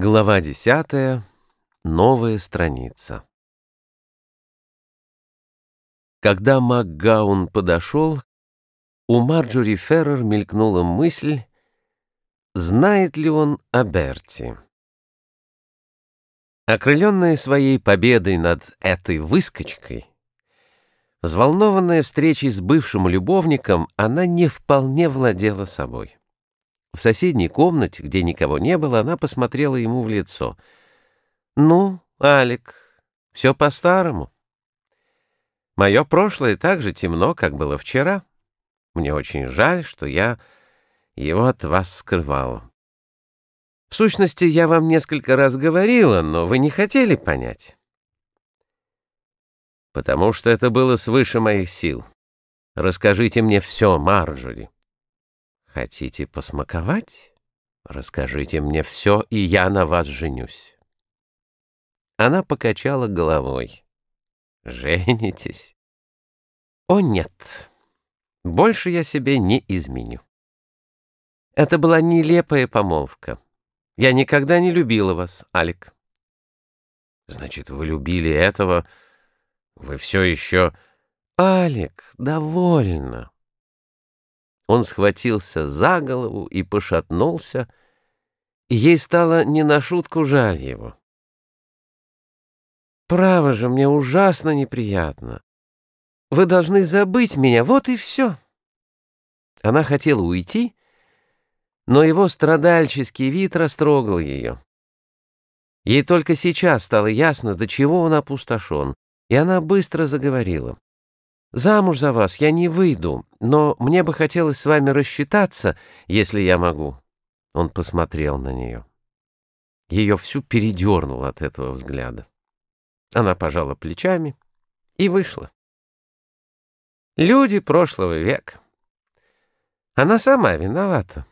Глава десятая. Новая страница. Когда МакГаун подошел, у Марджори Феррер мелькнула мысль, знает ли он о Берти. Окрыленная своей победой над этой выскочкой, взволнованная встречей с бывшим любовником, она не вполне владела собой. В соседней комнате, где никого не было, она посмотрела ему в лицо. «Ну, Алик, все по-старому. Мое прошлое так же темно, как было вчера. Мне очень жаль, что я его от вас скрывала. В сущности, я вам несколько раз говорила, но вы не хотели понять. Потому что это было свыше моих сил. Расскажите мне все, Марджори. Хотите посмаковать? Расскажите мне все, и я на вас женюсь. Она покачала головой. Женитесь? О, нет. Больше я себе не изменю. Это была нелепая помолвка. Я никогда не любила вас, Алик. Значит, вы любили этого... Вы все еще... Алик, довольно. Он схватился за голову и пошатнулся, и ей стало не на шутку жаль его. «Право же, мне ужасно неприятно. Вы должны забыть меня, вот и все». Она хотела уйти, но его страдальческий вид растрогал ее. Ей только сейчас стало ясно, до чего он опустошен, и она быстро заговорила. Замуж за вас я не выйду, но мне бы хотелось с вами рассчитаться, если я могу». Он посмотрел на нее. Ее всю передернуло от этого взгляда. Она пожала плечами и вышла. Люди прошлого века. Она сама виновата.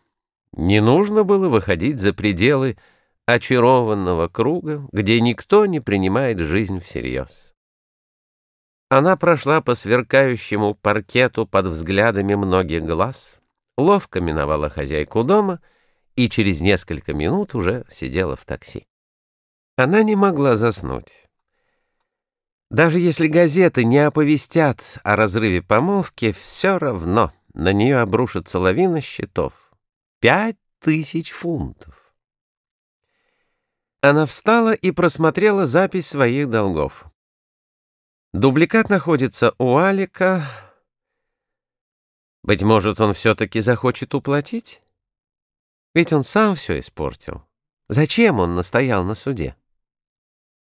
Не нужно было выходить за пределы очарованного круга, где никто не принимает жизнь всерьез. Она прошла по сверкающему паркету под взглядами многих глаз, ловко миновала хозяйку дома и через несколько минут уже сидела в такси. Она не могла заснуть. Даже если газеты не оповестят о разрыве помолвки, все равно на нее обрушится лавина счетов. Пять тысяч фунтов. Она встала и просмотрела запись своих долгов. Дубликат находится у Алика. Быть может, он все-таки захочет уплатить? Ведь он сам все испортил. Зачем он настоял на суде?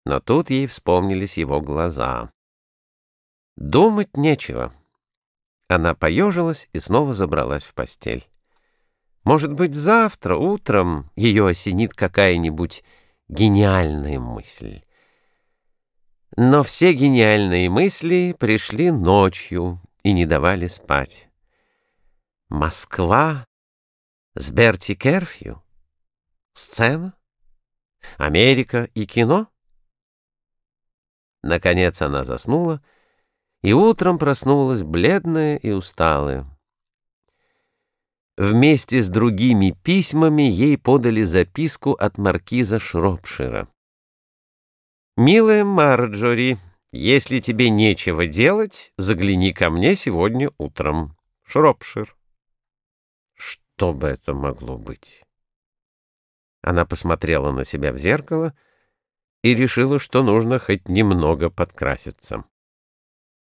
Но тут ей вспомнились его глаза. Думать нечего. Она поежилась и снова забралась в постель. Может быть, завтра утром ее осенит какая-нибудь гениальная мысль. Но все гениальные мысли пришли ночью и не давали спать. Москва с Берти Керфью? Сцена? Америка и кино? Наконец она заснула и утром проснулась бледная и усталая. Вместе с другими письмами ей подали записку от маркиза Шропшира. «Милая Марджори, если тебе нечего делать, загляни ко мне сегодня утром. Шропшир». Что бы это могло быть? Она посмотрела на себя в зеркало и решила, что нужно хоть немного подкраситься.